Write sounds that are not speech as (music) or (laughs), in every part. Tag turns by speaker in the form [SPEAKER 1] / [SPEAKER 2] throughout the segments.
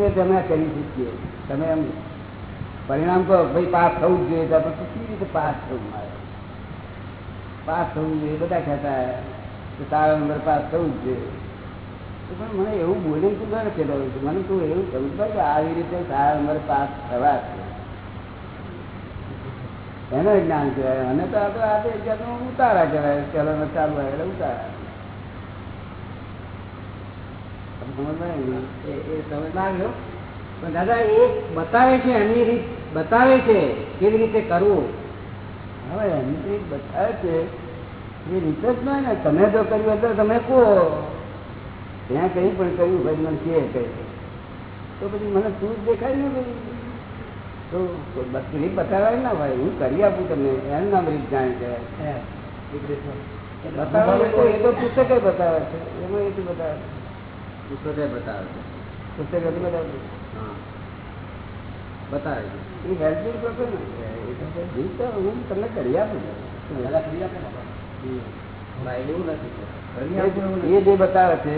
[SPEAKER 1] તે તમે કરી શકીએ. તમે એમ પરિણામ કહો, ભાઈ પાસ થવું જોઈએ. તો આપણે કેવી રીતે પાસ થવું મારે? પાસ થવું જોઈએ, બધા કહેતા કે તારા નંબર પાસ થવું જ જોઈએ. પણ મને એવું બોલીને તું કહેતો હોય મને તું એવું સમજ પડે કે આવી રીતે તારા નંબર પાસ થવા છે. એનો જ્ઞાન કહેવાય. અને તો આપણે આ જાતનું ઉતારા કહેવાય. ચલો, ચાલુ, એટલે ઉતારા તમને સમજ પડે ને?
[SPEAKER 2] એ એ સમજ ના આવ્યો પણ દાદા એ બતાવે છે એમની રીત બતાવે છે કેવી રીતે કરવું?
[SPEAKER 1] હવે એમની રીત બતાવે છે એ રીત જ નહીં ને. તમે જો કર્યું અત્યારે તમે કહો. ત્યાં કંઈ પણ કર્યું ભાઈ મને કે કહે તો પછી મને શું જ દેખાય ને બધું તો રીત બતાવે ના ભાઈ હું કરી આપું તમને. એમ નામ રીત જાણ કહેવાય બતાવે એ તો પુસ્તકે બતાવે છે. એમાં એ બતાવે
[SPEAKER 2] પુસ્તકે બતાવે છે.
[SPEAKER 1] પુસ્તક બતાવે
[SPEAKER 2] હા. બતાવે છે.
[SPEAKER 1] એ હેલ્પિંગ કરતો ને હું તમને કરી આપું. એ જે બતાવે છે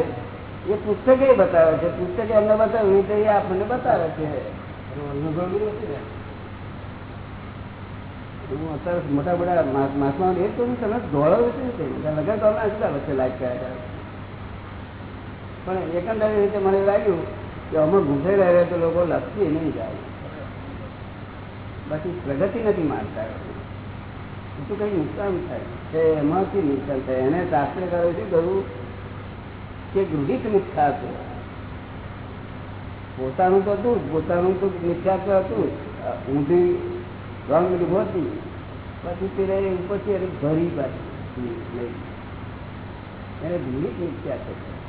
[SPEAKER 1] એ પુસ્તકે બતાવે છે. પુસ્તકે અમને બતાવ્યું તો એ આપણને બતાવે છે. એનો અનુભવ નથી ને હું અત્યારે મોટા મોટા મહાત્મા એ તો તમે દોડો છે લગન તો અમે વચ્ચે લાઈક કર્યા પણ એકંદરે રીતે મને લાગ્યું કે અમે ઘૂંસાઈ રહ્યા તો લોકો લખતી નહીં જાય. બાકી પ્રગતિ નથી માનતા. શું કંઈ નુકસાન થાય. છે એમાંથી નુકસાન થાય. એને શાસ્ત્રકારો શું કહ્યું કે ગૃહિત મિથ્યા છે. પોતાનું તો હતું પોતાનું તો મિથ્યા તો હતું. ઊંધી રંગ હોતી પછી પેલા ઉપરથી ભરી પાછી. એને ગૃહિત મિથ્યા છે.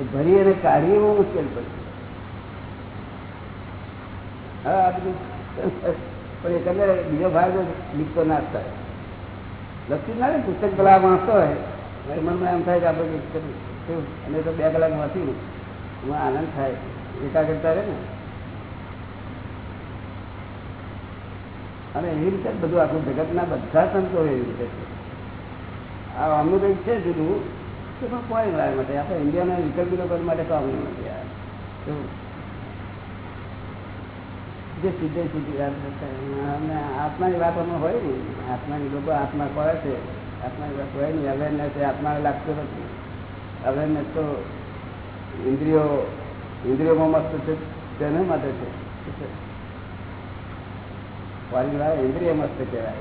[SPEAKER 1] ભરી એને કાઢી બહુ મુશ્કેલ પડે. હા, આ પણ એકંદરે બીજો ભાગ લીખતો ના થાય. લખતું ના ને, પુસ્તક પેલા વાંચતો હોય મનમાં એમ થાય કે આપણે કંઈક અને તો બે કલાક વાંચ્યું એમાં આનંદ થાય. એકાગ્રતા રહે ને. અને એવી રીતે બધું આખું જગતના બધા સંતો એવી રીતે છે. આ અમનું કંઈક છે જુદું. તો પણ કોઈ લાવે માટે આપણે ઇન્ડિયાના વિકલ્પી લોકો માટે કામ નથી જે સીધે સીધી વાત આત્માની વાત હોય ને. આત્માની લોકો આત્મા કરે છે. આત્માની વાત હોય નહીં અવેરનેસ એ આત્માને લાગતો નથી. અવેરનેસ તો ઇન્દ્રિયો ઇન્દ્રિયોમાં મસ્ત છે. તેના માટે છે. શું છે? ઇન્દ્રિય મસ્ત કહેવાય?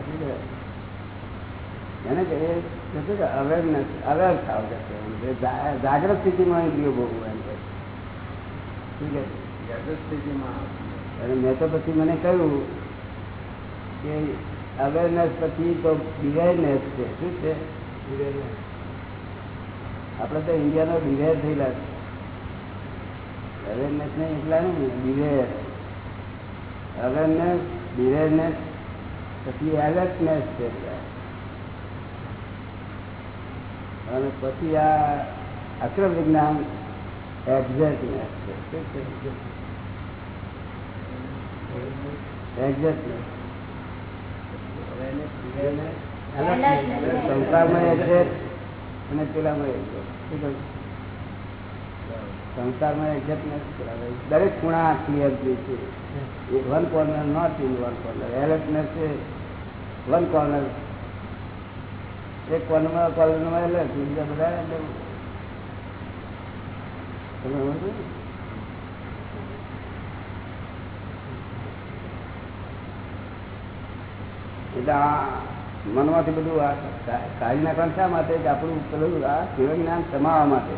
[SPEAKER 1] એને કે એ શું કે અવેરનેસ અવેર થાવ કે છે. જે જાગ્રત સ્થિતિમાં ઇન્દ્રિયો ભોગવું એમ કે ઠીક છે?
[SPEAKER 2] જાગૃત સ્થિતિમાં.
[SPEAKER 1] અને મેં તો પછી મને કહ્યું કે અવેરનેસ પછી તો ડિવાઇરનેસ છે. શું છે? આપણે તો ઇન્ડિયાનો ડિવેર થયેલા છે. અવેરનેસ નહીં એટલા નહીં ડિવેર અવેરનેસ ડિવેરનેસ પછી એલર્ટનેસ છે. અને પછી આ અક્રમ વિજ્ઞાન એક્ઝેક્ટનેસ છે. એક્ઝેક્ટનેસ સંસારમાં એક્ઝેક્ટ અને પેલામાં એક્ઝેક્ટ સંસારમાં એક્ઝેક્ટનેસ દરેક ખૂણા ક્લિયર છે. One corner not in one corner alertness છે. વન કોર્નર એટલે આ મનમાંથી બધું આ કાઢી નાખવાનું શા માટે? કે આપણું પેલું આ શિવ જ્ઞાન સમાવવા માટે.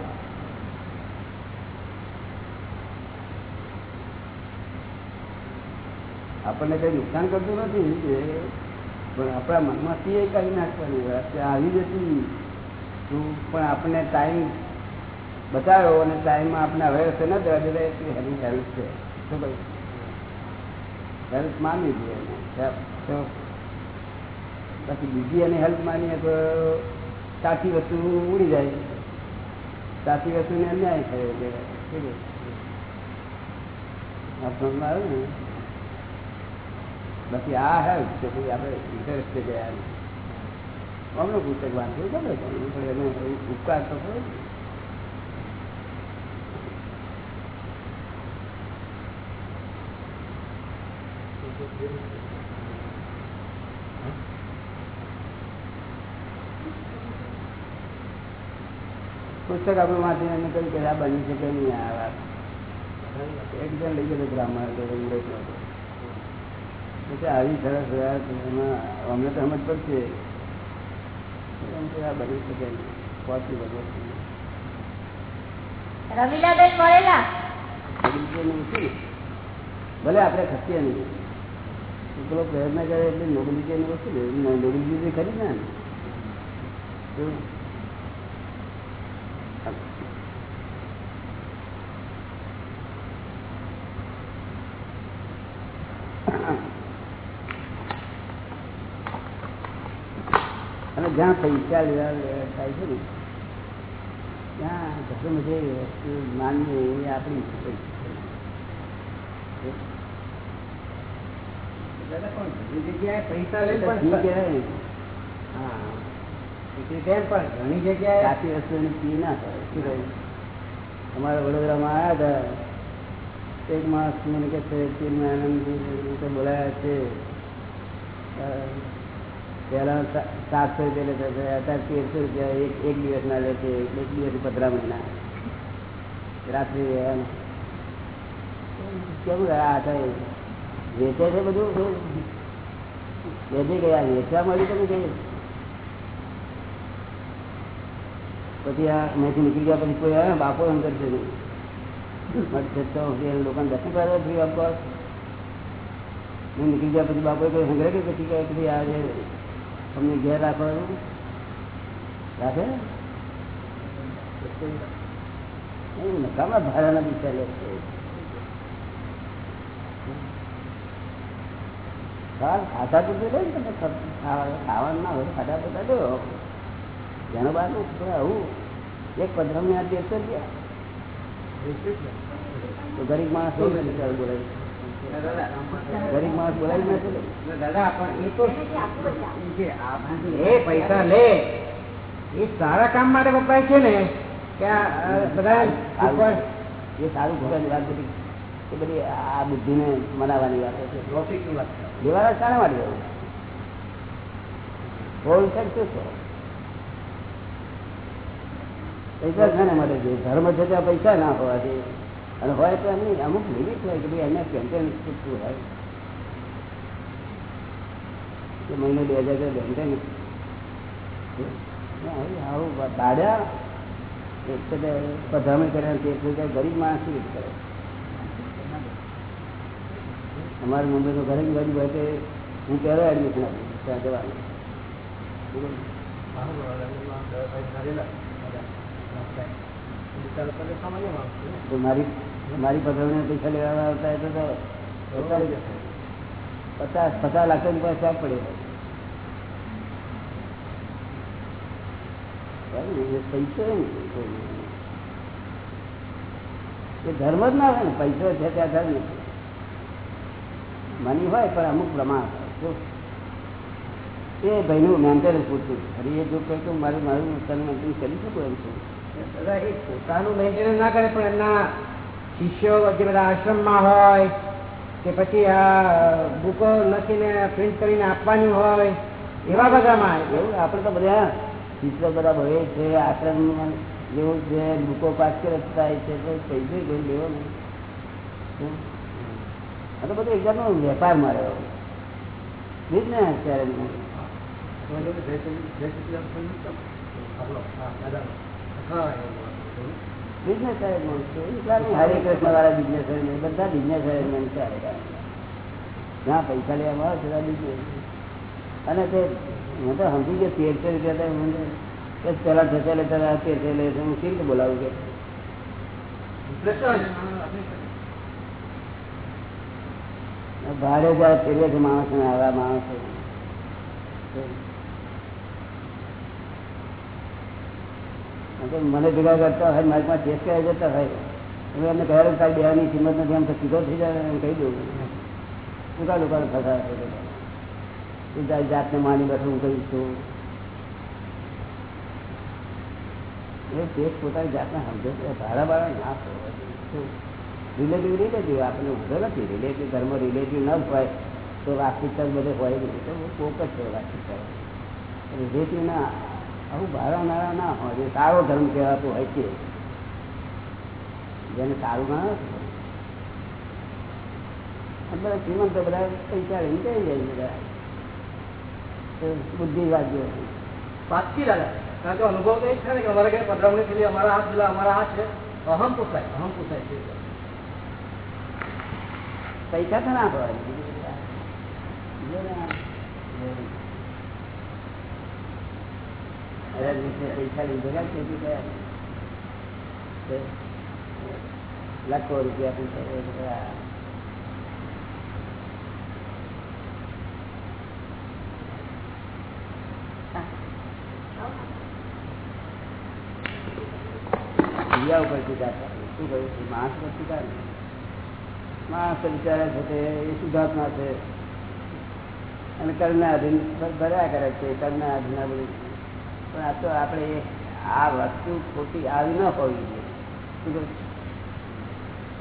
[SPEAKER 1] આપણને કઈ નુકસાન કરતું નથી કે પણ આપણા મનમાંથી એ કાઢી નાખવાની વાત આવી જતી તું પણ આપણને ટાઈમ બતાવ્યો અને ટાઈમમાં આપણે હવે છે ને દેતા એટલી હેલ્પ હેલ્પ છે. શું કહ્યું? હેલ્પ માની લીધી. તો બાકી બીજી એની હેલ્પ માનીએ તો સાચી વસ્તુ ઉડી જાય. સાચી વસ્તુને અન્યાય થયો કે? આ સમજમાં આવ્યું ને. બાકી આ હેલ્પ છે ભાઈ આપણે ઇન્ટરેસ્ટ ગયા અમને પુસ્તક વાંચવું ગમે પણ એનો ઉપકાર તો ખરો ને. પુસ્તક આપણે વાંચીને એમને કહ્યું કે આ બની શકે નહીં, આ વાત એક જણ લઈ ગયો બ્રાહ્મણ હતો અંગ્રેજનો હતો એટલે આવી સરસ અમને તો સમજ પડશે. આ બની શકે પોસિબલ? ભલે આપણે ખસીએ નહીં. પેલો પ્રયત્ન કરે એટલે નોકરી વસ્તુ ને નોબેલિટી ખરી ને શું? અને જ્યાં પૈસા લેવા લેવા થાય છે ને. ત્યાં ઘટું જે વસ્તુ માનવી એ આપણી અમારા વડોદરામાં આવ્યા હતા. એક માણસ મને કે છે બોલાયા છે. પહેલા સા- સાતસો રૂપિયા લેતા હતા, અત્યારે તેરસો રૂપિયા એક એક દિવસના લે છે, એક દિવસ પંદરા મહિના. રાત્રિ એમ. કેવું આ થાય વેચે છે બધું? વેચી ગયા, વેચવા મળ્યું તમે કઈ પછી આ અહીંથી નીકળી ગયા, પછી કોઈ આવે ને બાપો એમ કરશે. નહીં લોકોને દર્શન કરવા ફ્રી ઓફ કોસ્ટ હું નીકળી ગયા, પછી બાપોએ કોઈ સંગ્રહ કે પછી કહે પછી આ જે અમને ઘેર રાખો રાખે? નકામા ભાડાના પૈસા લે છે? પૂરતું લે ને તમે ખાવા- ખાવાનું ના હોય ખાતા પૂરતા દો જેનો પણ આવું. એક પંદર મિનિટ તો ગરીબ માણસ બોલાય. ગરીબ માણસ બોલાવી
[SPEAKER 2] દાદા પણ એ તો આ- એ પૈસા લે. એ સારા કામ માટે વપરાય છે ને કે આ આ બધા
[SPEAKER 1] એ સારું ખોટાની વાત બધી એ બધી આ બુદ્ધિને મનાવવાની વાતો છે. લેવાના શાના માટે જવું હોલ શું પૈસા શાના માટે છે. ધર્મ છે ત્યાં પૈસા ના હોવા જોઈએ અને હોય તો એમની અમુક લિમિટ હોય કે ભાઈ એમને કેમ્પેન શું હોય? કે મહિને બે હજાર કેમ્પેન આવું દાડ્યા એક તો પધરામણી કર્યા તે કોઈ ગરીબ માણસ કેવી કરે? અમારે મુંબઈ તો ગરીબ ગરીબ હોય તે હું ક્યારે એડમિશન આપું, ત્યાં જવાનું. મારી મારી પધરામણી પૈસા લેવા આવતા તો પચાસ પચાસ લાખ રૂપિયા શાક પડે પૈસો ધર્મ જ ના હોય ને, પૈસો છે ત્યાં ધર્મ મની હોય પણ અમુક પ્રમાણ? એ ભાઈનું મેન્ટેનન્સ પૂરતું ફરી એ જો કહે તો મારું મારું નુકસાન મેન્ટેન કરી શકું એમ છું
[SPEAKER 2] એ પોતાનું મેન્ટેનન્સ ના કરે પણ એમના શિષ્યો જે બધા આશ્રમમાં હોય કે પછી આ બુકો લખીને પ્રિન્ટ કરીને આપવાની હોય એવા બધામાં
[SPEAKER 1] એવું? આપણે તો બધા શિષ્યો બધા ભરે છે આશ્રમ જેવું છે બુકો પાછળ થાય છે તો પૈસો કોઈ લેવો નહીં. આ તો બધું એકદમ વેપાર મારે જ ને અત્યારે? બિઝનેસ અરેન્જમેન્ટ છે નહીં હરે કૃષ્ણ વાળા બિઝનેસ બધા બિઝનેસ આ બધા. જ્યાં પૈસા લેવામાં આવે ત્યાં બિઝનેસ અને તે હું તો સમજી ગયો તેરસો રૂપિયા મને કે પેલા જતા લેતા તેરસો લે છે હું કેવી રીતે બોલાવું કે? ભાડે જાય ફેરવે છે માણસ ને આવા માણસો આ તો મને ભેગા કરતા હોય, મારી પાસે ટેસ્ટ કરાવી જતા હોય. હું એમને કહ્યું તારી બેવાની કિંમત નથી તો સીધો થઈ જાય, એમ કહી દઉં. ટૂંકા લોકોને ફસાય તું તારી જાતને માની બેઠો, હું કહીશ છું એ ટેસ્ટ પોતાની જાતને સમજે ભારા ભાડા ના રિલેટિવ રિલેટિવ આપણે ઊભો નથી. રિલેટિવ ધર્મ રિલેટિવ ન હોય, તો વાસ્તવિકતા બધે હોય નહીં. તો ફોકસ છે વાસ્તવિકતા. જેથી ના આવું ભારાનારા ના હોય જે સારો ધર્મ કહેવાતો હોય છે જેને સારું ના બધા શ્રીમંતો બધા પૈસા લઈને જઈ જાય બધા? બુદ્ધિ બુદ્ધિવાદીઓ
[SPEAKER 2] સાચી દાદા કારણ કે અનુભવ તો એ જ છે ને કે અમારે કઈ પધરામણી થયેલી અમારા હાથ પેલા અમારા હાથ છે. અહમ પૂછાય અહમ પૂછાય છે.
[SPEAKER 1] પૈસા તો ના નીચે પૈસા લઈ ભેગા ખેતી કર્યા તો લાખો રૂપિયા પૈસા એ બધા ક્રિયા ઉપર ટીકા કરે. શું કહ્યું છે માણસ પર ટીકા નહીં. માણસ તો બિચારા છે તે એ શુદ્ધાત્મા છે અને કર્ણાધીન ભર્યા કરે છે કર્ણાધીન આ બધું પણ આ તો આપણે આ વસ્તુ ખોટી આવી ન હોવી જોઈએ.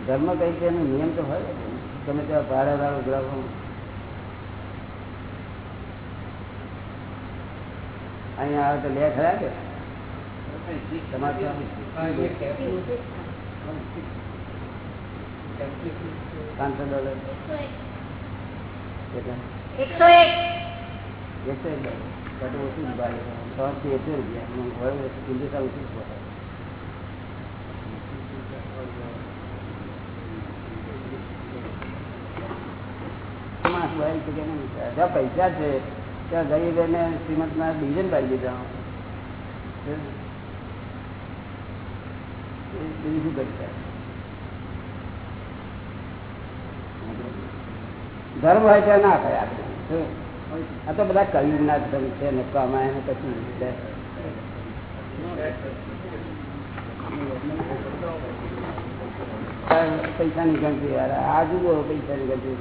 [SPEAKER 1] ધર્મ કઈ છે એનો નિયમ તો હોય તમે ત્યાં ભાડે વાળું ગ્રહો અહીંયા આવે તો લે ખરા કે? પાંચસો ડોલર.
[SPEAKER 3] એકસો એક.
[SPEAKER 1] એકસો એક ડોલર. એકસો રૂપિયા. હું હવે હિન્દુસ્તાન ઓછું પડે? જ્યાં પૈસા છે, ત્યાં ગરીબ એને શ્રીમંતના ડિવિઝન પાડી દીધા. બીજું શું કરી ધર્મ હોય ત્યાં ના થાય આપણે? આ તો બધા કયું ના ધર્મ છે, ને કામાં એને કશું નથી. આ પૈસાની ગણતરી યાર, આ જુઓ પૈસાની ગણતરી.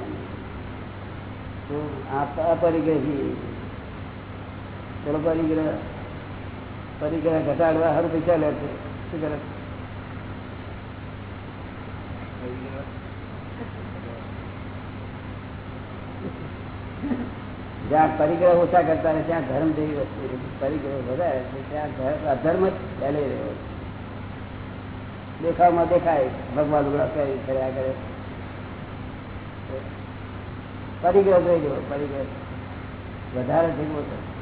[SPEAKER 1] અપરિગ્રહી. ચલો પરિગ્રહ પરિગ્રહ ઘટાડવા હર પૈસા લે છે. શું કરે? જ્યાં પરિગ્રહ ઓછા કરતા રહે ત્યાં ધર્મ જેવી વસ્તુ. પરિગ્રહ વધારે ત્યાં ધર્મ- અધર્મ જ ફેલાઈ રહ્યો છે. દેખાવમાં દેખાય, ભગવાન કર્યા કરે પરિગ્રહ થઈ ગયો પરિગ્રહ વધારે થઈ છે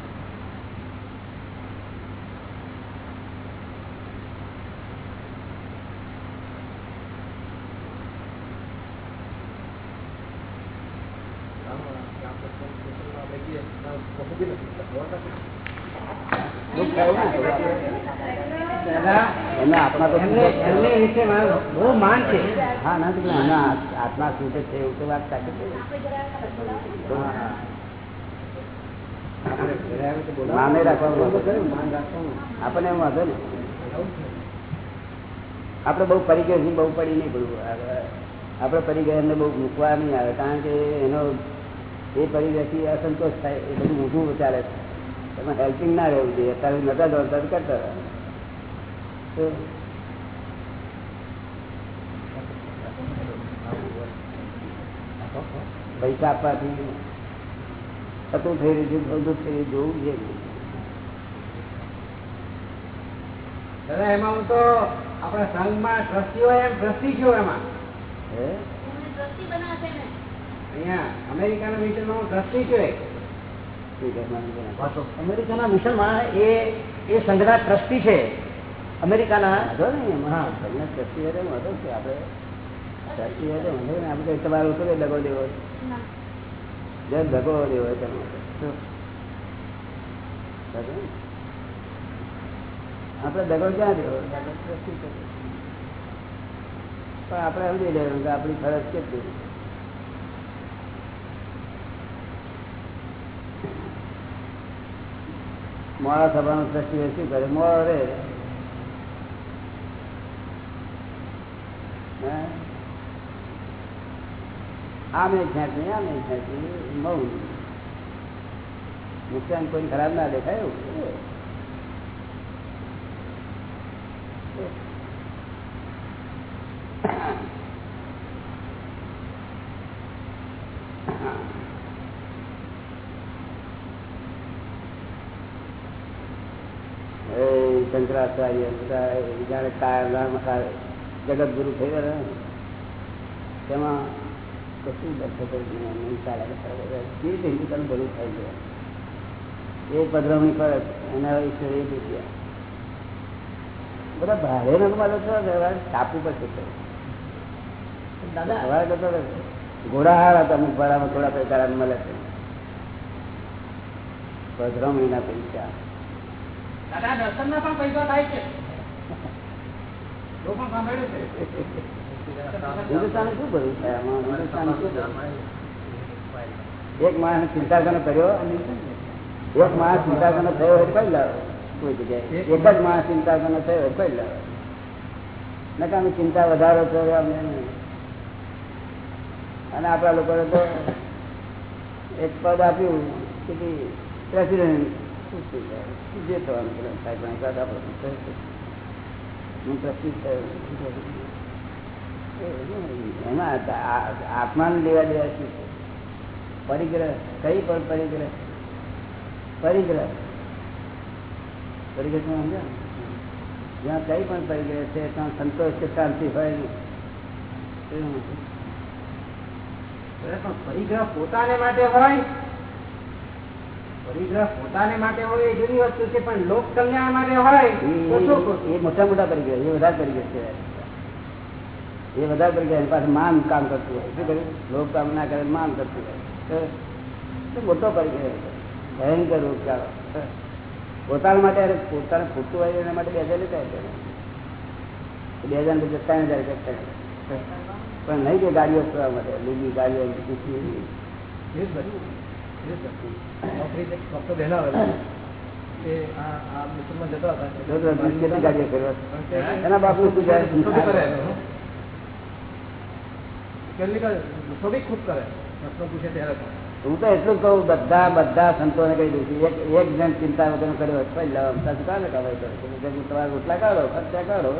[SPEAKER 1] દુઃખ થયું ને થોડું આપણે.
[SPEAKER 2] દાદા
[SPEAKER 1] એમના આત્મા
[SPEAKER 2] માન છે.
[SPEAKER 1] એવું તો વાત સાચી માને રાખવાનું આપણને એમ વાંધો ને આપણે બહુ પરિગ્રહ બહુ પડી નહીં પડવું. આપણે પરિગ્રહ એમને બહુ મૂકવા નહીં આવે કારણ કે એનો એ પરિગ્રહથી અસંતોષ થાય એ બધું ઊંધું ચાલે છે. તમે હેલ્પિંગ ના રહેવું જોઈએ. અત્યારે નતા દોડતા કરતા પૈસા આપવાથી થતું થઈ રહ્યું છે બધું થઈ રહ્યું જોવું છે
[SPEAKER 2] એમાં હું તો આપણા સંઘમાં ટ્રસ્ટી હોય એમ ટ્રસ્ટી છું એમાં.
[SPEAKER 1] હે?
[SPEAKER 2] અહીંયા અમેરિકાના મિશનમાં હું ટ્રસ્ટી છું એક.
[SPEAKER 1] ઠીક છે, માની ગયા.
[SPEAKER 4] અમેરિકાના મિશનમાં એ એ સંઘના ટ્રસ્ટી છે. અમેરિકાના
[SPEAKER 1] વાંધો ને હા. સંઘના ટ્રસ્ટી હોય તો વાંધો છે આપણે ટ્રસ્ટી હોય તો વાંધો નહીં આપણે તમારે ઓછો દગો દેવો હોય. જેમ દગો દેવો. આપણે દગો ક્યાં દેવો. પણ આપણે સમજી લેવાનું કે આપણી ફરજ કેટલી મોડા થવાનું હોય શું કરે મોડો રે? આમે ખેંચી આમે ખેંચી મઉ નુકસાન કોઈ ખરાબ ના દેખાય એવું બધા જાણે કાયમ જગત ગુરુ થઈ ગયા ને, તેમાં કશું દર્શકો. જે રીતે હિન્દુસ્તાન બધું થઈ ગયા એ પધરામણી કરે એના વિશે એ દુખ્યા બધા ભારે રંગમાં લોકો ટાપુ પર છે.
[SPEAKER 4] દાદા.
[SPEAKER 1] સવારે કરતો હતો. ઘોડા હારા હતા. અમુક ભાડામાં થોડા પૈસા મળે છે. પધરામણીના પૈસા.
[SPEAKER 2] દાદા?
[SPEAKER 1] એક માણસ ચિંતાગનો કર્યો એક માણસ ચિંતાગનો થયો હોય કઈ લાવો કોઈ જગ્યાએ. એક જ માણસ ચિંતાગનો થયો હોય કઈ લાવો નકામી ચિંતા વધારો થયો અને આપણા લોકોએ તો એક પદ આપ્યું કે પ્રેસિડેન્ટ જે થવાનું સાહેબ આપણું થયું હું એમાં આત્માને લેવા દેવા શું છે પરિગ્રહ કઈ પણ પરિગ્રહ પરિગ્રહ પરિગ્રહ જ્યાં કઈ પણ પરિગ્રહ છે ત્યાં સંતોષ કે શાંતિ હોય નહીં.
[SPEAKER 2] પરિગ્રહ પોતાને માટે હોય પરિગ્રહ પોતાને માટે હોય એ જુદી વસ્તુ છે પણ લોક કલ્યાણ માટે હોય
[SPEAKER 1] એ-
[SPEAKER 2] તો શું ખોટું?
[SPEAKER 1] એ- એ મોટા મોટા પરિગ્રહ એ વધારે પરિગ્રહ છે. એ વધારે પરિગ્રહ એની પાસે માન કામ કરતું હોય. શું કર્યું? લોક કામ ના કરે માન કરતું હોય. મોટો પરિગ્રહ ભયંકર રોગ ચાલો પોતાના માટે પોતાને ખોટું હોય એના માટે બે હજાર લેતા હોય બે હજાર રૂપિયા ત્રણ હજાર કરતા પણ નહીં કે ગાડીઓ માટે લીલી ગાડીઓ હું તો એટલું કહું બધા બધા સંતોને કહી દઉં છું એક જણ ચિંતા વગર કર્યો પહેલા અમતા કવાય કરે તમારે રોટલા કાઢો ખર્ચા કાઢો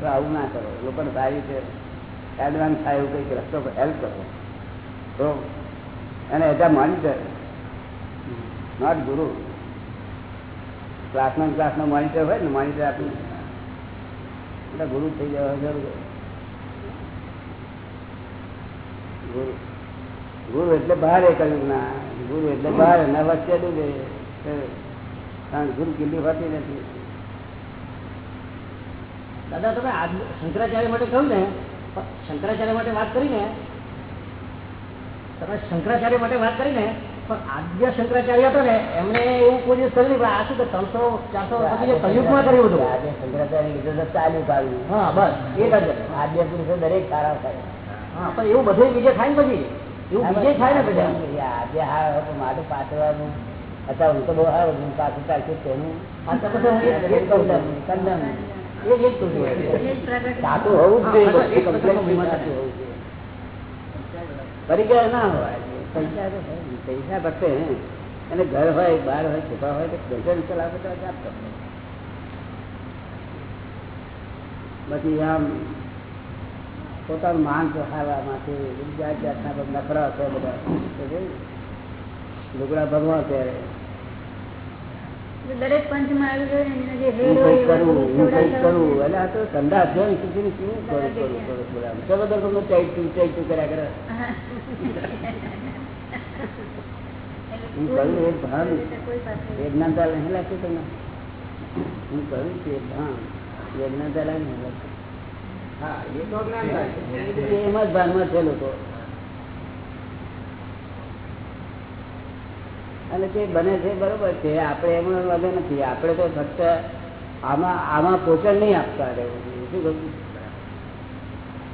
[SPEAKER 1] તો આવું ના કરો લોકોને સારી છે એડવાન્સ થાય એવું કંઈક રસ્તો હેલ્પ કરો તો એને હજા માની મોનિટર નોટ ગુરુ. ક્લાસમાં ક્લાસમાં મોનિટર હોય ને મોનિટર આપણું એટલે ગુરુ થઈ જવા જરૂર ગુરુ ગુરુ એટલે બહાર એ કર્યું ના, ગુરુ એટલે બહાર એના વચ્ચે કારણ ગુરુ કિલ્લી હોતી નથી.
[SPEAKER 4] દાદા, તમે શંકરાચાર્ય માટે કહ્યું ને શંકરાચાર્ય માટે વાત કરી ને તમે શંકરાચાર્ય માટે વાત કરી ને પણ આદ્ય શંકરાચાર્ય હતો ને એમને એવું કોઈ દિવસ કર્યું પણ આ શું કે ત્રણસો ચારસો કલયુગમાં કર્યું હતું?
[SPEAKER 1] આજે શંકરાચાર્ય કીધું તો ચાલ્યું કાઢ્યું
[SPEAKER 4] હા બસ એ જ
[SPEAKER 1] આદ્ય પુરુષો દરેક સારા થાય
[SPEAKER 4] હા પણ એવું બધું બીજે થાય ને પછી? એવું બીજે થાય ને પછી?
[SPEAKER 1] આજે હા મારું પાછળનું અત્યારે હું તો બહુ હારો હું પાછું ચાલશે તેનું.
[SPEAKER 4] એ જ કહું
[SPEAKER 1] કંદમ
[SPEAKER 4] એ જ કહું
[SPEAKER 1] સાચું હોવું જ
[SPEAKER 4] એક
[SPEAKER 1] જોઈએ. પરિગ્રહ ના હોય. પૈસા તો પૈસા ભક્તે હે. અને ઘર હોય બહાર હોય છોકરા હોય તો ગજન ચલાવે તો જાપ કરતો પછી આમ પોતાનું માન ચઢાવવા માટે જાત જાતના બધા નખરા છે બધા. લુગડા ભગવા ત્યારે
[SPEAKER 5] દરેક પંચમાં આવી ગયું
[SPEAKER 1] શું કર્યા કરે (laughs)
[SPEAKER 5] હા.
[SPEAKER 1] કહ્યું એ ભાન. નહીં લાગતું હું કહ્યું છું એ ભાન. એ નહીં લાગતું.
[SPEAKER 2] હા એ તો જ્ઞાન થાય
[SPEAKER 1] એ એમાં જ ભાનમાં છે લોકો. અને તે બને છે બરોબર છે આપણે એમાં વાંધો નથી. આપણે તો ફક્ત આમાં આમાં પોષણ નહીં આપતા રહેવું શું કહ્યું?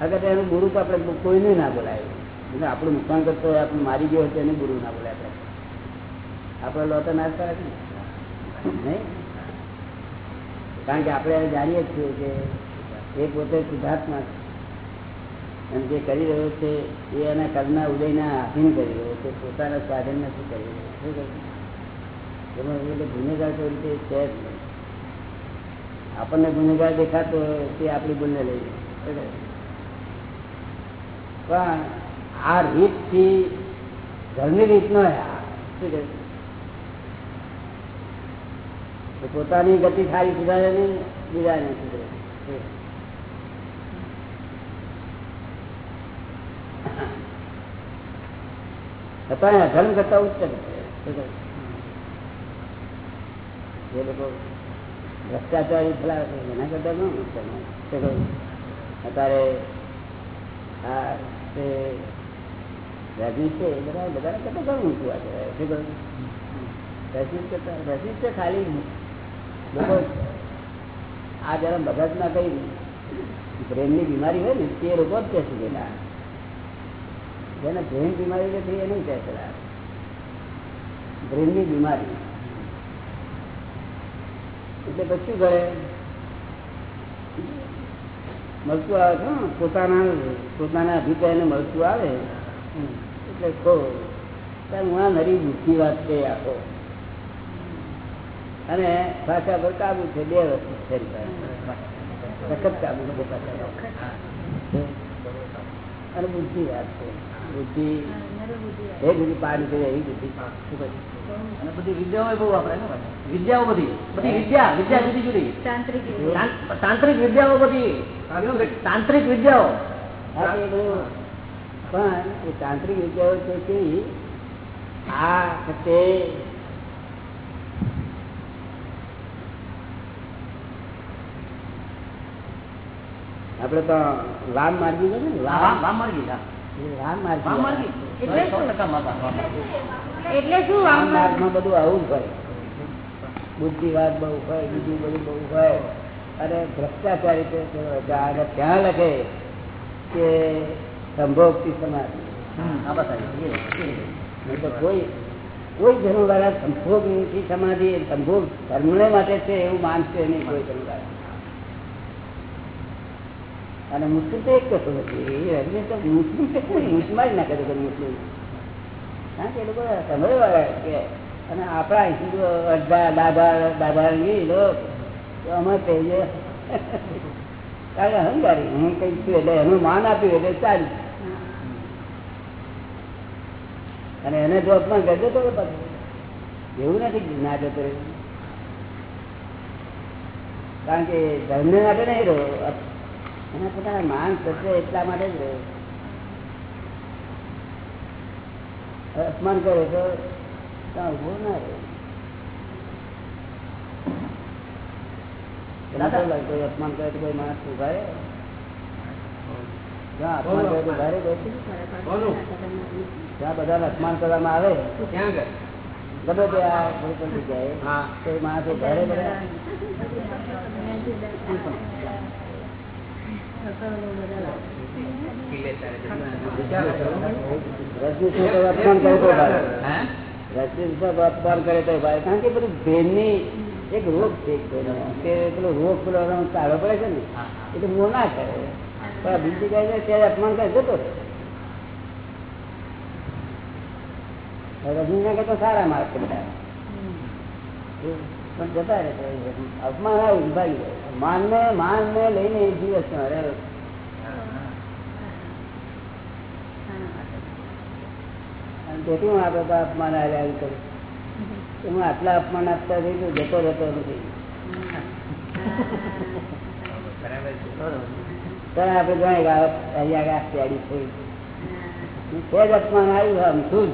[SPEAKER 1] અગર એનું ગુરુ તો આપણે કોઈને ના બોલાય. આપણું નુકસાન કરતો હોય આપણે મારી ગયો હોય તો એને ગુરુ ના બોલાય. આપણે આપણે લોટો નાસ્તા ના જ કરે છે ને. નહીં કારણ કે આપણે જાણીએ છીએ કે એ પોતે સિદ્ધાર્થમાં છે અને જે કરી રહ્યો છે, એ એના કર્મના ઉદયના આધીન કરી રહ્યો છે પોતાના સ્વાધીન નથી કરી રહ્યો શું કહ્યું? એટલે ગુનેગાર કોઈ રીતે છે જ નહીં આપણને ગુનેગાર દેખાતો તે આપણી ભૂલને લઈ. પણ આ રીતથી ઘરની રીત નો આ. શું કહ્યું? તો પોતાની ગતિ ખાલી સુધારે નહીં બીજાને સુધરે છતાં અધર્મ કરતા છે. જે લોકો ભ્રષ્ટાચારી ફેલાવે છે. એના કરતા. તે કહ્યું, અત્યારે આ તે રજનીશ છે એ બધા બધા કરતા ઘણું ઊંચું આ છે. શું કહ્યું કરતા રજનીશ છે ખાલી લોકો આ જરા મગજમાં કઈ બ્રેનની બીમારી હોય ને તે લોકો જ કહેશે પેલા જેને બ્રેન બીમારી નથી એ નહીં પેસેલા બ્રેનની બીમારી. એટલે પછી શું કરે? મળતું આવે છે પોતાના પોતાના અભિપ્રાયને મળતું આવે. એટલે કહો ત્યારે હું આ નરી બુદ્ધિ વાત છે આખો. અને ભાષા પર કાબુ છે બે વસ્તુ. સખત કાબુ અને બુદ્ધિ વાત છે. બુદ્ધિ એ બધી પાડી છે એવી બુદ્ધિ.
[SPEAKER 4] અને બધી વિદ્યાઓ બહુ વાપરે ને વિદ્યાઓ બધી. બધી વિદ્યા વિદ્યા જુદી જુદી.
[SPEAKER 5] તાંત્રિક
[SPEAKER 4] તાંત્રિક વિદ્યાઓ બધી. તાંત્રિક. વિદ્યાઓ.
[SPEAKER 1] પણ એ તાંત્રિક વિદ્યાઓ છે કે આ વખતે આપડે તો રામ માર્ગી છે ને?
[SPEAKER 4] વામ માર્ગી વામ માર્ગી
[SPEAKER 1] માર્ગી.
[SPEAKER 5] એટલે શું?
[SPEAKER 4] વામ માર્ગી.
[SPEAKER 5] એટલે શું
[SPEAKER 1] રામ
[SPEAKER 5] આમ
[SPEAKER 1] માર્ગમાં બધું આવું હોય હોય. બુદ્ધિવાદ બહુ હોય બીજું બધું બહુ હોય. અને ભ્રષ્ટાચારી છે ત્યાં લખે કે સંભોગથી સમાધિ તો કોઈ કોઈ ધર્મ વાળા સંભોગથી સમાધિ એ સંભોગ ધર્મને માટે છે એવું માનશે નહીં કોઈ ધર્મ વાળા અને મુસ્લિમ તો એક કશું નથી મુસ્લિમ તો કોઈ મુસ્લિમ જ ના કરે મુસ્લિમ કારણ કે એ લોકો તમે કે, અને આપણા હિન્દુ અડધા દાદા દાદા એ લોકો અમે કહીએ કારણ અહંકારી. હું કઈ છું એટલે એનું માન આપ્યું એટલે ચાલ્યું. અને એને જો અપમાન કરજો તો. એવું નથી ના જતો કારણ કે ધર્મ માટે નહીં રહ્યો. એના પોતાના માન સત્ય એટલા માટે જ રહ્યો. અપમાન કરે તો ત્યાં ઊભો ના રહે. તમને કેવું લાગે? કોઈ અપમાન કરે તો કોઈ માણસ ઊભા જ્યાં બધાને અપમાન કરવામાં આવે ગમે તે આ કોઈ પણ જગ્યાએ
[SPEAKER 2] હા.
[SPEAKER 1] તો એ માણસો ઘરે બધા કરે તો તો રહે. કારણ કે બધું બ્રેનની એક રોગ છે. તે પેલો રોગ પેલો એનો પડે છે ને એટલે હું ના કરે પણ બીજી કઈ ત્યારે અપમાન કરે જતો રજની કરતા સારા માર્ક પણ જતા રહે અપમાન આવ્યું ભાગી જાય માન ને માન ને લઈને જીવે છે અરે તેથી હું આપણે તો અપમાન આવ્યા આવી કરું? હું આટલા અપમાન આપતા થઈ તો જતો રહેતો નથી. ત્યારે આપણે જાણીએ અહીંયા પેડી થઈ છે જ અપમાન આવ્યું આમ શું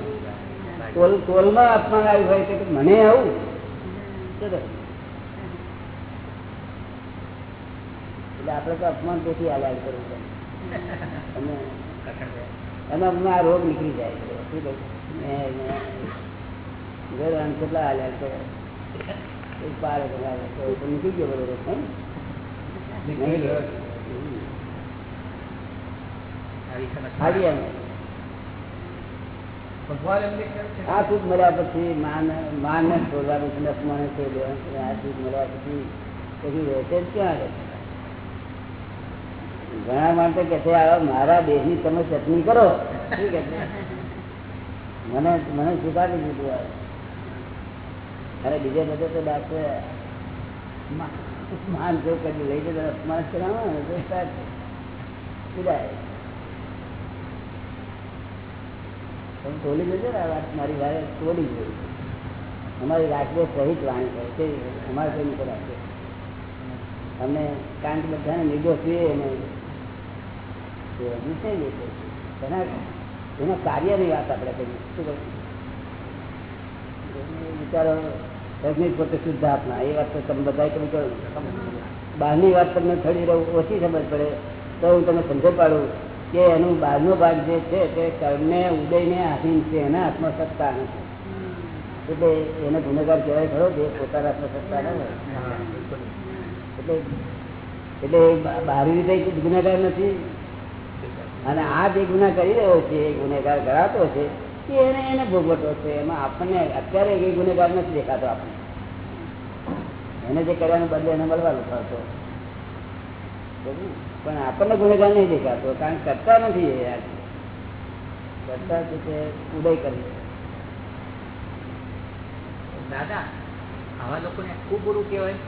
[SPEAKER 1] ટોલ, ટોલમાં અપમાન આવ્યું હોય તો કે મને આવું ચલો. એટલે આપડે તો અપમાન તેથી આલ્યા કરવું પડે? અને અમને આ રોગ નીકળી જાય શું ઘર આમ કેટલા હાલ્યા કરે. તો નીકળી ગયો એમ. આ સુખ મળ્યા પછી માન માન છોડવાનું છે અપમાન છોડી આ સુખ મળ્યા પછી પછી રહેશે જ ક્યાં રહે? ઘણા માણસો કે છે મારા મારા દેહની તમે ચટણી કરો? મને મને સ્વીકારી દીધું અરે બીજે બધે તો ડાક્ટર માન જો કરી લઈ જતો અપમાન ને તમે તોલી દેજો ને આ વાત, મારી વારે તોડી ગઈ. અમારી રાખવો સહિત વાણી કરે છે. અમારે કોઈ નીકળે રાખે અમને કારણ કે બધાને નિર્દોષ જોઈએ છે એના એના કાર્યની વાત આપણે કરીએ. શું કહ્યું વિચારો રજનીશ પોતે શુદ્ધ આપના એ વાત તો તમે બધા તમે કહો. બહારની વાત તમને થોડી ઓછી સમજ પડે. તો હું તમને સમજ પાડું કે એનું બહારનો ભાગ જે છે તે કર્મને ઉદયને આધીન છે. એના હાથમાં સત્તા નથી. એટલે એને ગુનેગાર કહેવાય ખરો કે પોતાના હાથમાં સત્તા ન હોય. એટલે એટલે બહારી રીતે ગુનેગાર નથી. અને આ જે ગુના કરી રહ્યો છે એ ગુનેગાર કરાતો છે એ એને એને ભોગવટો છે. એમાં આપણને અત્યારે એ ગુનેગાર નથી દેખાતો આપણને. એને જે કર્યાને બદલે એને મળવાનું થતો પણ આપણને ગુનેગાર નહીં દેખાતો કારણ કરતા નથી એ યાર. કરતા છે તે ઉદય કરી
[SPEAKER 4] દાદા આવા લોકોને ખૂબ ગુરુ કહેવાય.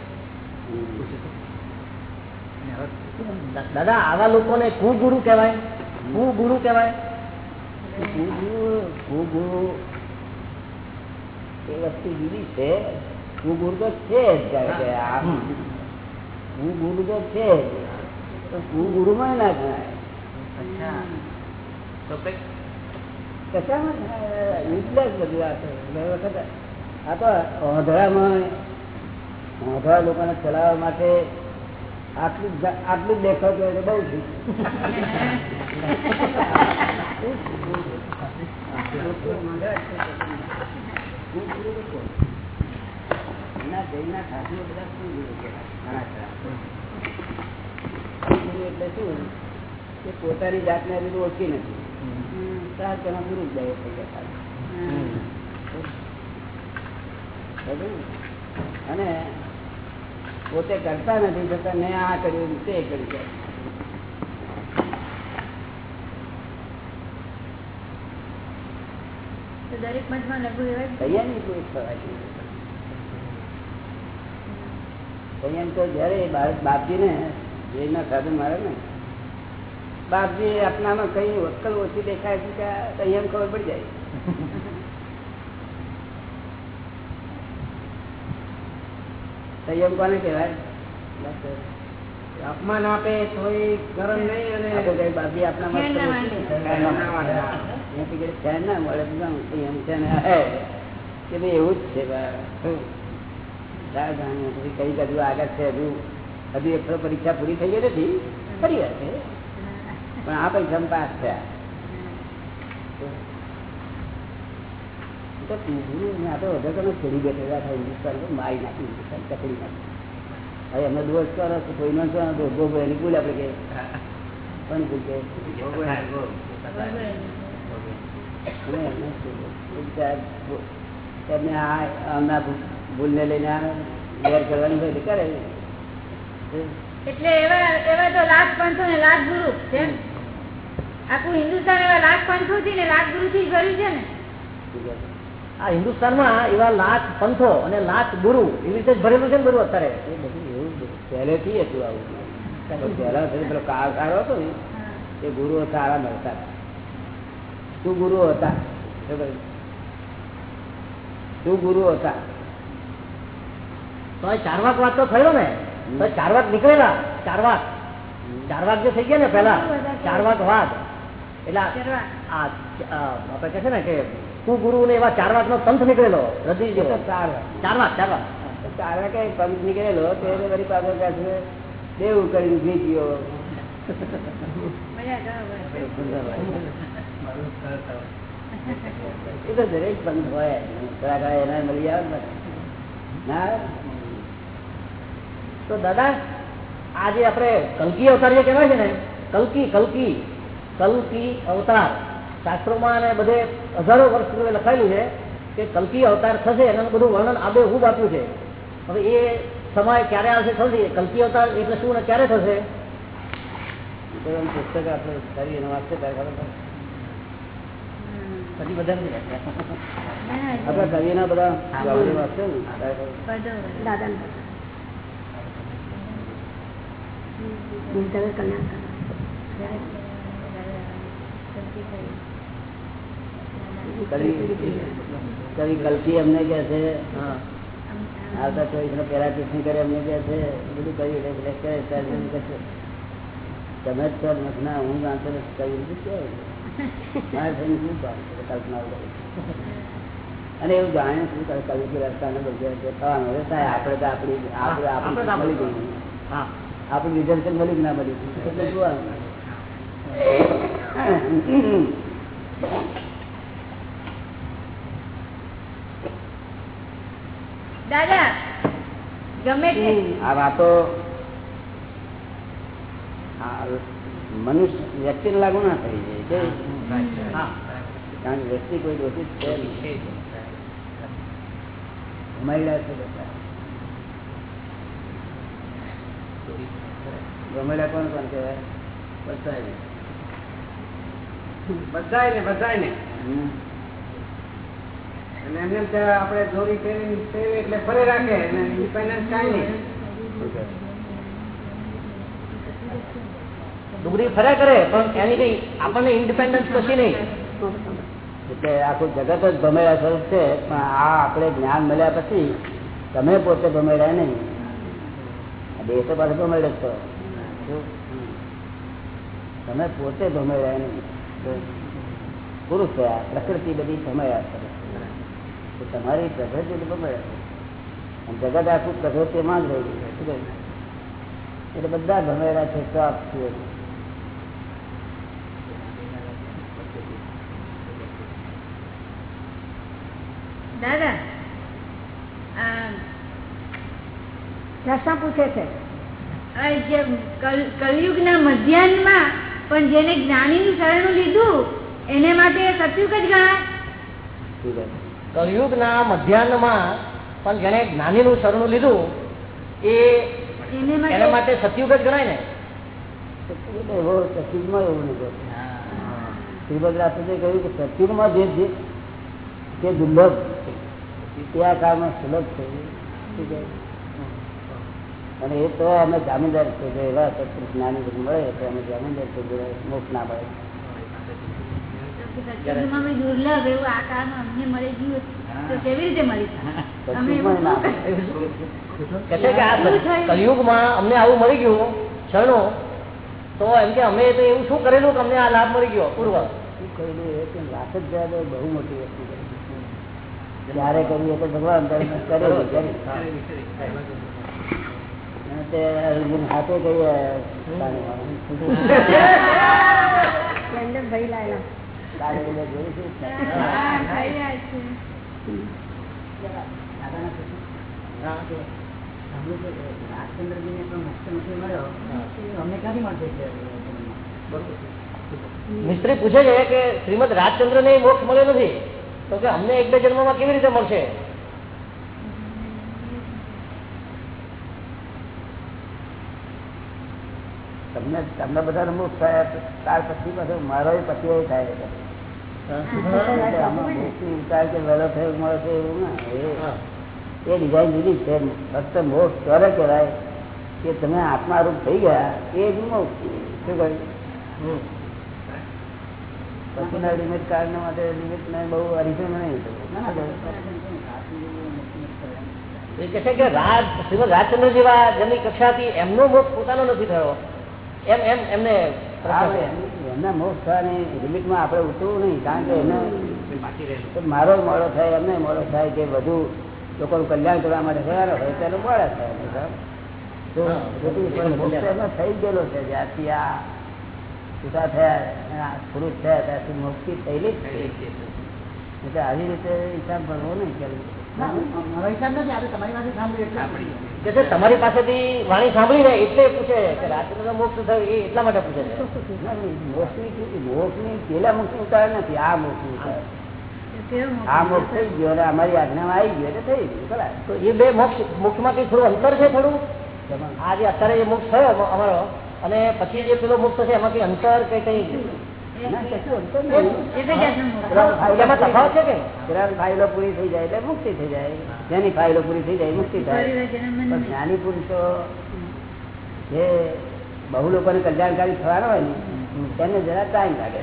[SPEAKER 4] દાદા આવા લોકોને કુગુરુ કહેવાય. કુગુરુ કહેવાય?
[SPEAKER 1] કુગુરુ કુગુરુ એ વસ્તુ જુદી છે. કુગુરુ તો છે જ કારણ કે તો છે જ. તો કુગુરુમાં ના
[SPEAKER 4] કઈ
[SPEAKER 1] કશામાં યુઝલેસ બધું આ છે. વખત આ તો ઓંધળામાં ઓંધળા લોકોને ચલાવવા માટે આટલું આટલું દેખાતું હોય બહુ છે. એટલે શું કે પોતાની જાતને હજુ ઓળખી નથી. ચાર જણા ગુરુ જ જાય થઈ ગયા? અને પોતે કરતા નથી છતાં મેં આ કર્યું તે કર્યું
[SPEAKER 5] દરેક મઠમાં લઘુ એવા
[SPEAKER 1] તો જયારે બાપજી ને જેના સાધન મારે ને બાપજી આપનામાં કઈ વક્કલ ઓછી દેખાય છે કે અહીંયા ખબર પડી જાય. સંયમ કોને કહેવાય?
[SPEAKER 2] અપમાન આપે તોય ગરમ નહીં અને
[SPEAKER 1] આપણે કઈ આપનામાં
[SPEAKER 5] ફેર ના
[SPEAKER 1] મળે સંયમ છે ને? હે. કે ભાઈ એવું જ છે પછી કઈ હજુ આગળ છે હજુ? હજુ એક પરીક્ષા પૂરી થઈ ગઈ નથી. ફરી વાર છે. પણ આ પૈસા પાસ થયા. તો ગુરુ ને તો વધારે તમે છોડી બેઠેલા થાય હિન્દુસ્તાન મારી નાખી હિન્દુસ્તાન ચકડી નાખી. હવે એમને દોષ કરો તો કોઈ નો તો ભોગવો એની ભૂલ આપણે કે પણ ભૂલ કે તેમને આ આમના ભૂલને લઈને વેર કરવાની હોય તો કરે.
[SPEAKER 5] એટલે એવા એવા તો લાખ પંથો ને લાખ ગુરુ છે આખું હિન્દુસ્તાન એવા લાખ પંથો થી ને લાખ ગુરુ થી ભર્યું છે ને?
[SPEAKER 4] આ હિન્દુસ્તાનમાં એવા લાખ પંથો અને લાખ ગુરુ એવી રીતે જ ભરેલું છે ને બધું અત્યારે?
[SPEAKER 1] એ બધું એવું પહેલેથી હતું આવું. પહેલા પેલો કાળ કાળો હતો ને એ ગુરુઓ સારા મળતા શું ગુરુઓ હતા. શું? ગુરુઓ હતા.
[SPEAKER 4] તો ચારવાક વાત તો થયો ને. તો ચારવાક નીકળેલા. ચારવાક. ચારવાક જે થઈ ગયા ને પેલા ચારવાક વાત એટલે આપણે કહે છે ને કે કુગુરુ ને એવા ચારવાક નો પંથ નીકળેલો રદી
[SPEAKER 1] નીકળેલો તે વળી દેવું કરીને ઊભી ગયો એ તો દરેક પંથ હોય એના મળી આવે ના?
[SPEAKER 4] તો દાદા આજે આપણે કલકી અવતાર જે કહેવાય છે ને કલકી કલકી કલકી અવતાર. શાસ્ત્રોમાં અને બધે હજારો વર્ષ પૂર્વે લખાયેલું છે કે કલ્કી અવતાર થશે એનું બધું વર્ણન આબે ખૂબ આપ્યું છે. હવે એ સમય ક્યારે આવશે ખબર કલ્કી અવતાર એટલે શું ને ક્યારે થશે?
[SPEAKER 1] પુસ્તક આપણે કરી એનો વાંચશે ત્યારે ખબર પડે.
[SPEAKER 4] બધા
[SPEAKER 1] વાંચશે ને. કવિ કલ્કી અમને કે છે આવતા ચોવીસ પેલા ટિફિન કરે અમને કે છે બધું કવિ છે, તમે જ છો ને? ના હું જાણતો કેવું છે? કરું અને એવું જાણે શું કરે કવિ કે રસ્તાને બધું થવાનું. આપણે તો આપણી આપણે
[SPEAKER 4] આપણે
[SPEAKER 1] મળી ગયું આપણું રિઝર્વેશન મળ્યું કે ના મળી? (laughs) એટલે જોવાનું.
[SPEAKER 5] દાદા ગમે તે.
[SPEAKER 1] આ વાતો આ મનુષ્ય વ્યક્તિને લાગુ ના થઈ જાય કે
[SPEAKER 4] હા.
[SPEAKER 1] કારણ કે વ્યક્તિ કોઈ દોષિત છે નહીં. ગમાયેલા છે. બધા. ગમેલા કોણ કોણ કહેવાય? બધાય.
[SPEAKER 2] બધાય ને બધાય ને
[SPEAKER 1] હમ.
[SPEAKER 2] અને એમને એમ ત્યાં આપણે દોરી એટલે ફરે રાખે ઇન્ડિપેન્ડન્સ કાંઈ નહીં.
[SPEAKER 1] શું
[SPEAKER 4] ફર્યા કરે પણ એની કઈ આપણને ઇન્ડિપેન્ડન્સ કશી નહીં.
[SPEAKER 1] એટલે આખું જગત જ ભમેરા સ્વરૂપ છે પણ આ આપણે જ્ઞાન મળ્યા પછી તમે પોતે ભમેરા નહીં. તો પાછો ભમેલો જ છો. તમે પોતે ભમેરા નહીં. પુરુષ થયા પ્રકૃતિ બધી ભમેરા કરે તો તમારી પ્રગતિ અને જગત આખું પ્રકૃતિમાં જ રહી ગયું શું એટલે બધા ભમેલા છે તો આપશું
[SPEAKER 5] દાદા પ્રશ્ન પૂછે છે? આ જે કલ- કલયુગના મધ્યાહનમાં પણ જેને જ્ઞાનીનું શરણું લીધું એને માટે સતયુગ જ ગણાય.
[SPEAKER 1] શું ના
[SPEAKER 4] મધ્યાહન મધ્યાહ્નમાં પણ જેને જ્ઞાનીનું શરણું લીધું એ
[SPEAKER 5] એને
[SPEAKER 4] એના
[SPEAKER 5] માટે
[SPEAKER 4] સતયુગ જ ગણાય ને.
[SPEAKER 1] એવો એવું નહીં શ્રીમદ કહ્યું કે સત્યુગમાં જે જે જે દુર્લભ તે આ કાળમાં સુલભ છે અને એ તો અમે જામીનદાર છે જો એવા સત્પુરુષ જ્ઞાની મળે તો અમે જામીનદાર છે મોક્ષ ના મળે.
[SPEAKER 5] દુર્લભ એવું આ અમને મળી ગયું તો કેવી રીતે મળી?
[SPEAKER 4] કલયુગમાં આવું મળી ગયું ક્ષણો તો એમ કે અમે તો એવું શું કરેલું કે અમને આ લાભ મળી ગયો? પૂર્વ
[SPEAKER 1] શું કરેલું એ કે વાત જ જાય બહુ મોટી વસ્તુ જયારે ત્યારે કરીએ તો ભગવાન (laughs) કરેલું તે અર્જુન હાથે (laughs) (laughs)
[SPEAKER 5] ભાઈ લાયેલા.
[SPEAKER 1] કાલે એટલે જોઈશું જ ને.
[SPEAKER 5] હા, થઈ રહ્યા છે.
[SPEAKER 4] મિસ્ત્રી પૂછે છે કે શ્રીમદ રાજચંદ્ર ને મોક્ષ મળ્યો નથી તો કે અમને એક બે જન્મમાં કેવી રીતે મળશે
[SPEAKER 1] તમને તમને બધાને મુક્ત થયા ત્યાર પછી પાછો મારો પછી થાય. વિચાર કે વહેલો થયો મળે છે એવું ના. એ ડિઝાઇન જુદી છે. ફક્ત મોક્ષ ત્યારે કહેવાય કે તમે આત્મારૂપ થઈ ગયા. એ જ મોક્ષ. શું કહ્યું? પછીના લિમિટ કાઢવા માટે લિમિટ ને બહુ અરીસણ નહીં
[SPEAKER 4] રાજ શ્રીમદ રાજચંદ્ર જેવા જેમની કક્ષાથી એમનો મોક્ષ પોતાનો નથી થયો. એમ એમ એમને
[SPEAKER 1] એમના મોક્ષ થવાની લિમિટમાં આપણે ઉતરવું નહીં કારણ કે એને મારો મોડો થાય એમને મોડો થાય કે વધુ લોકોનું કલ્યાણ કરવા માટે થયા હોય ત્યારે મોડા થાય થઈ ગયેલો છે જ્યારથી આ છૂટા થયા પુરુષ થયા ત્યાંથી મુક્તિ થયેલી જ છે. એટલે આવી રીતે હિસાબ ભરવો નહીં કે
[SPEAKER 4] કે છે તમારી પાસેથી વાણી સાંભળી ને એટલે પૂછે કે રાજચંદ્ર મોક્ષ થયું એ એટલા માટે પૂછે છે.
[SPEAKER 1] મોક્ષની મોક્ષની પેલા મોક્ષની ઉતાર નથી આ ઉતાર
[SPEAKER 5] કેવો
[SPEAKER 1] આ મોક્ષ થઈ ગયો અને અમારી આજ્ઞામાં આવી ગયો એટલે થઈ ગયું
[SPEAKER 4] તો એ બે મોક્ષ મોક્ષમાં માંથી થોડું અંતર છે થોડું? આ જે અત્યારે જે મોક્ષ થયો અમારો. અને પછી જે પેલો મોક્ષ છે એમાંથી અંતર કઈ કઈ? તફાવત છે કે
[SPEAKER 1] ફાઇલો પૂરી થઈ જાય એટલે મુક્તિ થઈ જાય જેની ફાઇલો પૂરી થઈ જાય મુક્તિ થાય. જ્ઞાની પુરુષો જે બહુ લોકોને કલ્યાણકારી થવાના હોય ને તેને જરા ટાઈમ લાગે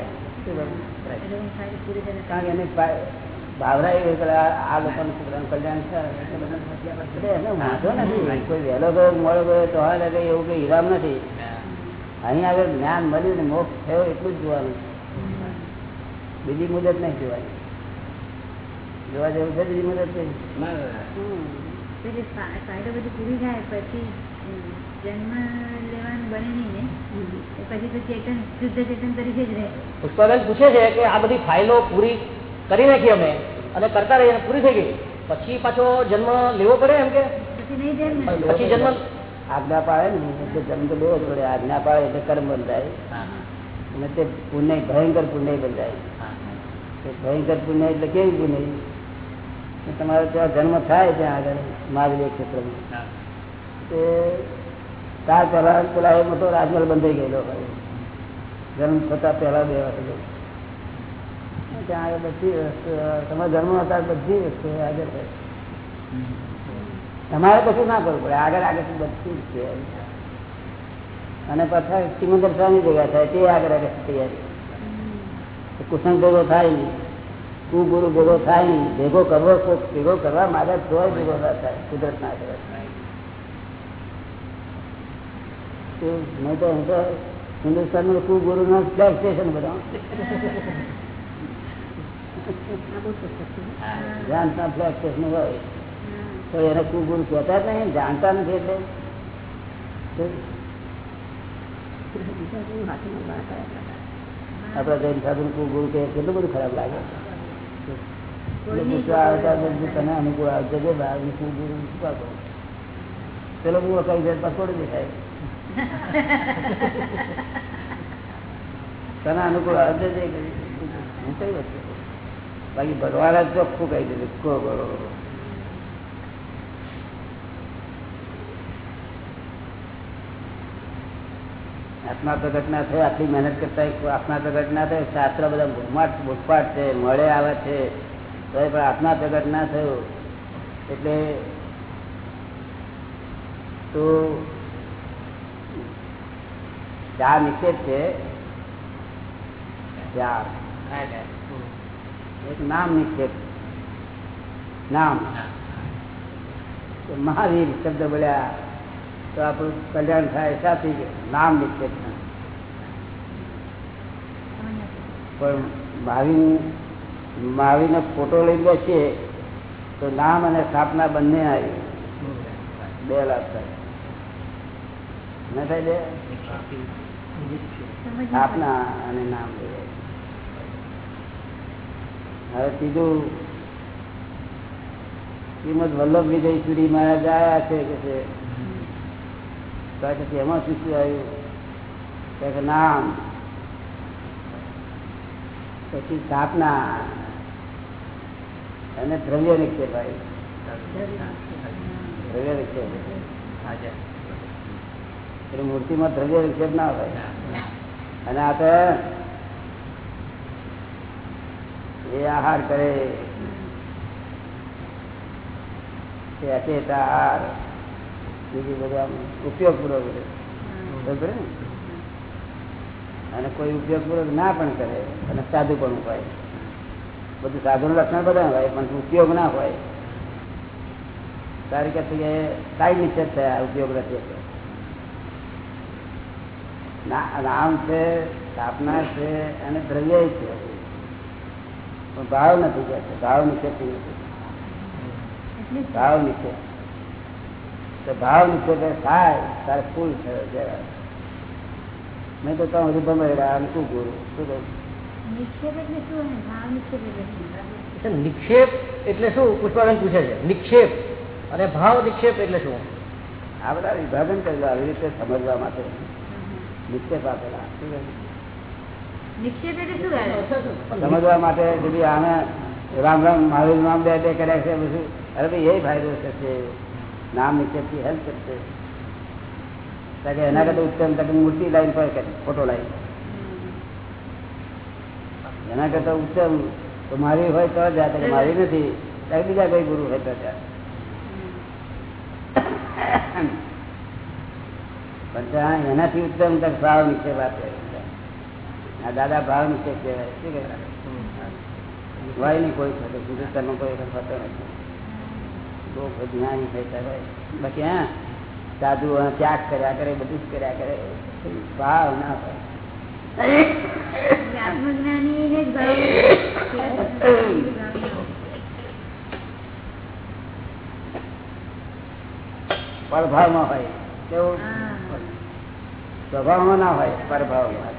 [SPEAKER 1] કારણ કે ફા- એ આ લોકોનું છોકરાનું કલ્યાણ છે એનો વાંધો નથી કોઈ વહેલો ગયો મળો ગયો તો એવું કઈ હિરામ નથી અહીં આગળ જ્ઞાન મળ્યું ને મોક્ષ થયો એટલું જ જોવાનું છે બીજી મુદત નહીં જોવાય. જોવા જેવું છે બીજી મુદત
[SPEAKER 5] ફાયદો બધી પૂરી પછી જન્મ લેવાનું બને નહીં ને. પછી તો ચેતન શુદ્ધ ચેતન તરીકે જ રહે.
[SPEAKER 4] પુષ્પાબેન પૂછે છે કે આ બધી ફાઇલો પૂરી કરી નાખી અમે અને કરતા રહીએ પૂરી થઈ ગઈ. પછી પાછો જન્મ લેવો પડે એમ કે?
[SPEAKER 5] પછી નહીં જાય
[SPEAKER 4] પછી જન્મ
[SPEAKER 1] આજ્ઞા પાડે ને એટલે જન્મ તો લેવો પડે આજ્ઞા પાડે એટલે કર્મ બંધાય. અને તે પુણ્ય ભયંકર પુણ્ય બંધાય. ભયંકર પુણ્ય એટલે કેવી પુણ્ય? તમારો તમારે ત્યાં જન્મ થાય ત્યાં આગળ માગલી ક્ષેત્રમાં. તે તાર પહેલા પેલા એ મોટો રાજમહેલ બંધાઈ ગયેલો જન્મ થતા પહેલા બે વખત ત્યાં આગળ બધી વસ્તુ તમારા જન્મ હતા બધી વસ્તુ આગળ તમારે કશું ના કરવું પડે. આગળ આગળ બધી જ છે. અને પાછા સિમંદર સ્વામી ભેગા થાય તે આગળ આગળ તૈયારી. કુસંગ ભેગો થાય નહીં. કુગુરુ ભેગો થાય નહીં. ભેગો કરવો ભેગો કરવા માંગે તોય ભેગો ના થાય. કુદરત ના કરે. તો નહીં તો હું તો હિન્દુસ્તાનનું કુગુરુ નો સ્ટેશન બધા જાણતા ફ્લેગ સ્ટેશન હોય. તો એને તો આપડે જૈન સાધુ ગુરુ કે કેટલું બધું ખરાબ લાગે. પૂછવા તને અનુકૂળ આવશે કે બહાર કુગુરુ શું કામ પેલો હું કઈ જાય છોડી દેખાય. (laughs) તને અનુકૂળ આવશે હું કઈ વસ્તુ બાકી ભગવાન જ ચોખ્ખું કહી દીધું બરોબર આત્મા પ્રગટ ના થાય આટલી મહેનત કરતા આત્મા પ્રગટ ના થાય શાસ્ત્ર બધા ભૂમાટ ભૂખપાટ છે મળે આવે છે. તો પણ આત્મા પ્રગટ ના થયું. એટલે તો ચાર નિષેધ છે ચાર એક નામ નિષેધ. નામ. મહાવીર શબ્દ બોલ્યા. તો આપણું કલ્યાણ થાય, સાચી નામ નિષેધ પણ મહાવીર મહાવીરનો ફોટો લઈ બેસીએ તો નામ અને સ્થાપના બંને આવી. બે લાભ થાય. ન થાય બે? સ્થાપના અને નામ હવે ત્રીજું શ્રીમદ વલ્લભ વિજય સુધી મહારાજ આવ્યા છે કે છે તો એમાં શું શું આવ્યું? કે નામ. પછી સ્થાપના. અને દ્રવ્ય નિક્ષેપ આવ્યું દ્રવ્ય નિક્ષેપ. એટલે મૂર્તિમાં દ્રવ્ય વિક્ષેપ ના હોય. અને આ તો એ આહાર કરે. તે અચેત આહાર. બધા ઉપયોગ પૂર્વક બરોબર અને કોઈ ઉપયોગ પૂર્વક ના પણ કરે, અને સાધુ પણ હોય. બધું સાધુનું લક્ષણ બધા હોય, પણ ઉપયોગ ના હોય. તારી કે કાંઈ નિશ્ચિત થયા ઉપયોગ નથી. નામ છે સ્થાપના છે, અને દ્રવ્ય છે. પણ ભાવ નથી કે. ભાવ નિશ્ચિત નથી. ભાવ નિશ્ચિત તો ભાવ નિશ્ચિત થાય તારે ફૂલ થયો જરા નહીં તો તમે હજુ ભમે શું ગુરુ શું કહું
[SPEAKER 5] નિક્ષેપ એટલે શું
[SPEAKER 4] પુષ્પાબેન પૂછે છે. નિક્ષેપ અને ભાવ નિક્ષેપ એટલે શું?
[SPEAKER 1] આ બધા વિભાજન કરેલા આવી રીતે સમજવા માટે. નિક્ષેપ આપેલા? સમજવા માટે যদি આને રામ રામ મહાવીર નામ બે કર્યા છે બધું. અરે ભાઈ એ ફાયદો થશે. નામ નિક્ષેપથી હેલ્પ કરશે. કારણ કે એના કરતા ઉત્તમ તક મૂર્તિ લાઈન પર કરી ફોટો લાઈન. એના કરતા ઉત્તમ તો મારી હોય તો જ્યાં તક મારી નથી. ત્યાં બીજા કોઈ ગુરુ હોય તો જાય પણ ત્યાં એનાથી ઉત્તમ તક ભાવ નીચે વાત આ દાદા ભાવ નિક્ષેપ કહેવાય. શું કહેવાય? હોય નહીં કોઈ થતો હિન્દુસ્તાનમાં કોઈ થતો નથી બહુ જ્ઞાની થતા હોય. બાકી હા સાધુ ત્યાગ કર્યા કરે બધું જ કર્યા કરે ભાવ ના હોય. પરભાવમાં હોય. કેવું. સ્વભાવમાં ના હોય પરભાવમાં.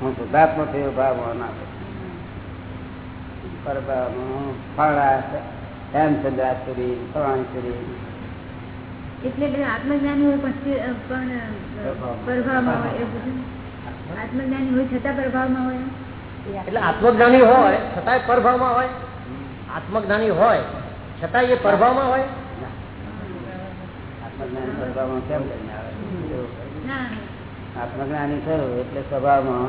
[SPEAKER 1] હું શુદ્ધાત્મક થયો ભાવમાં ના હોય. ફળા
[SPEAKER 5] એટલે આત્મજ્ઞાની હોય પણ પરભાવમાં પ્રભાવમાં હોય એવું બધું? આત્મજ્ઞાની હોય છતાં પ્રભાવમાં હોય
[SPEAKER 4] એટલે આત્મજ્ઞાની હોય છતાંય પરભાવમાં હોય? આત્મજ્ઞાની હોય છતાંય એ પરભાવમાં હોય?
[SPEAKER 1] આત્મજ્ઞાની પરભાવમાં કેમ કરીને આવે? આત્મજ્ઞાની થયું એટલે સ્વભાવમાં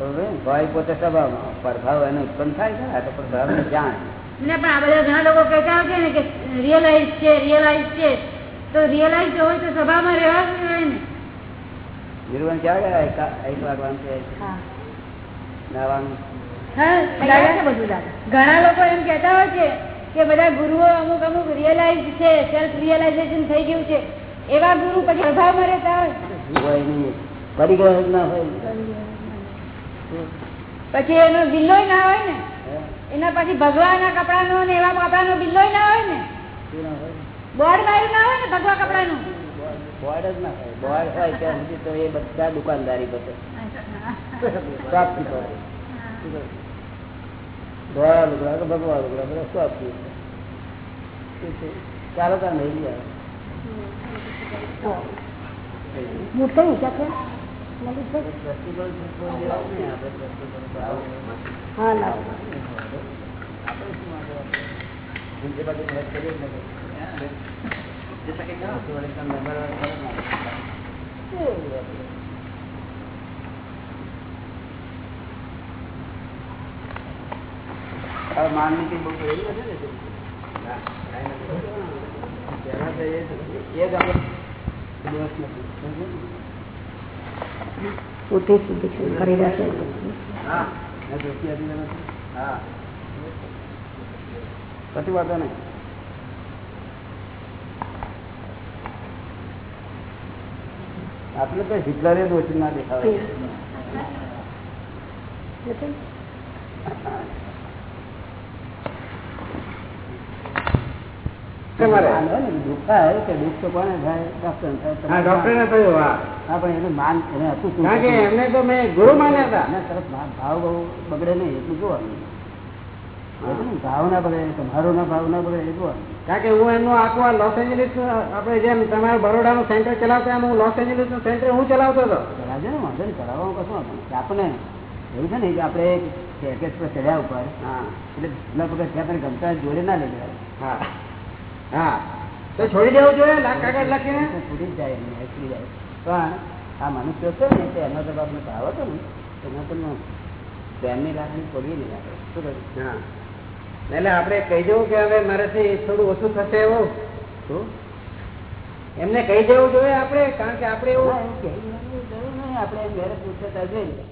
[SPEAKER 1] હોય પોતે સ્વભાવમાં પ્રભાવ એનો ઉત્પન્ન થાય છે આ તો પ્રભાવને જાણ.
[SPEAKER 5] ને પણ આ બધા ઘણા લોકો કહેતા હોય છે ને કે રિયલાઇઝ છે રિયલાઇઝ છે. તો રિયલાઇઝ હોય તો સ્વભાવમાં રહેવા જ હોય ને.
[SPEAKER 1] નિર્વણ ક્યાં ગયા એક એક વાગવાનું છે? નાવાનું
[SPEAKER 5] ઘણા લોકો એમ કેતા હોય છે કે બધા ગુરુઓ અમુક અમુક રિયલાઇઝ છે સેલ્ફ રિયલાઇઝેશન થઈ ગયું છે. એવા ગુરુ પછી પ્રભાવમાં રહેતા હોય.
[SPEAKER 1] હોય નહીં પરિગ્રહ ના હોય.
[SPEAKER 5] પછી એનો બિલ્લો ના હોય ને? એના પછી ભગવાનના કપડાનો ને એવા કપડાનો બિલ્લોય ના હોય ને?
[SPEAKER 1] શું ના હોય?
[SPEAKER 5] બોર્ડ માર્યું ના હોય ને ભગવા
[SPEAKER 1] બોર્ડ જ ના હોય. બોર્ડ હોય ત્યાં સુધી તો એ બધા દુકાનદારી બસે ધોળા લુગડા કે ભગવા લુગડા બધા સ્વાપ્તિ ચાલો ત્યાં નહીં ગયા પ્રતિબળ જેવું નહીં આપણે? હવે માનની કઈ બહુ ને. એ જ આપણે દિવસ નથી મેં જોતી હતી ને નથી. પછી વાંધો નહીં. આપણે તો હિટલરે ના દેખાવે. ભાવ એટલું એટલું ના બગડે તમારો ના ભાવ ના બગડે એ
[SPEAKER 2] કારણ કે હું એમનું આખું આ લોસ એન્જલિસ આપણે જેમ તમારે બરોડાનું સેન્ટર ચલાવતા એમ હું લોસ એન્જલિસનું સેન્ટર હું ચલાવતો હતો.
[SPEAKER 1] કરાવજો ને વાંધો નહીં કરાવવામાં કશું આપણને એવું છે ને કે આપણે પેકેજ પર ચડ્યા ઉપર
[SPEAKER 2] હા.
[SPEAKER 1] એટલે પેલા ત્યાં ગમતા જોડે ના લઈ જવાય
[SPEAKER 2] હા. તો છોડી દેવું જોઈએ લાખ કાગળ લખીને?
[SPEAKER 1] છૂટી જાય નીકળી જાય. પણ આ મનુષ્ય છે ને તે એનો તો ને ભાવ હતો ને એના તો પ્રેમની લાગણી પડી નહીં લાગે શું કહ્યું?
[SPEAKER 2] હા. એટલે આપણે કહી દેવું કે હવે મારાથી થોડું ઓછું થશે એવું?
[SPEAKER 1] શું?
[SPEAKER 2] એમને કહી દેવું જોઈએ આપણે કારણ કે આપણે
[SPEAKER 1] એવું જરૂર નહીં. આપણે ઘરે પૂછે ત્યાં જોઈ લે.